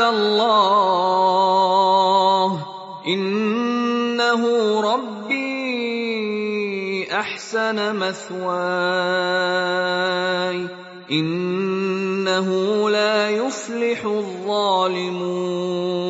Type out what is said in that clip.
عباد الله. إنه ربي أحسن مثواي. إنه لا يفلح الظالمون.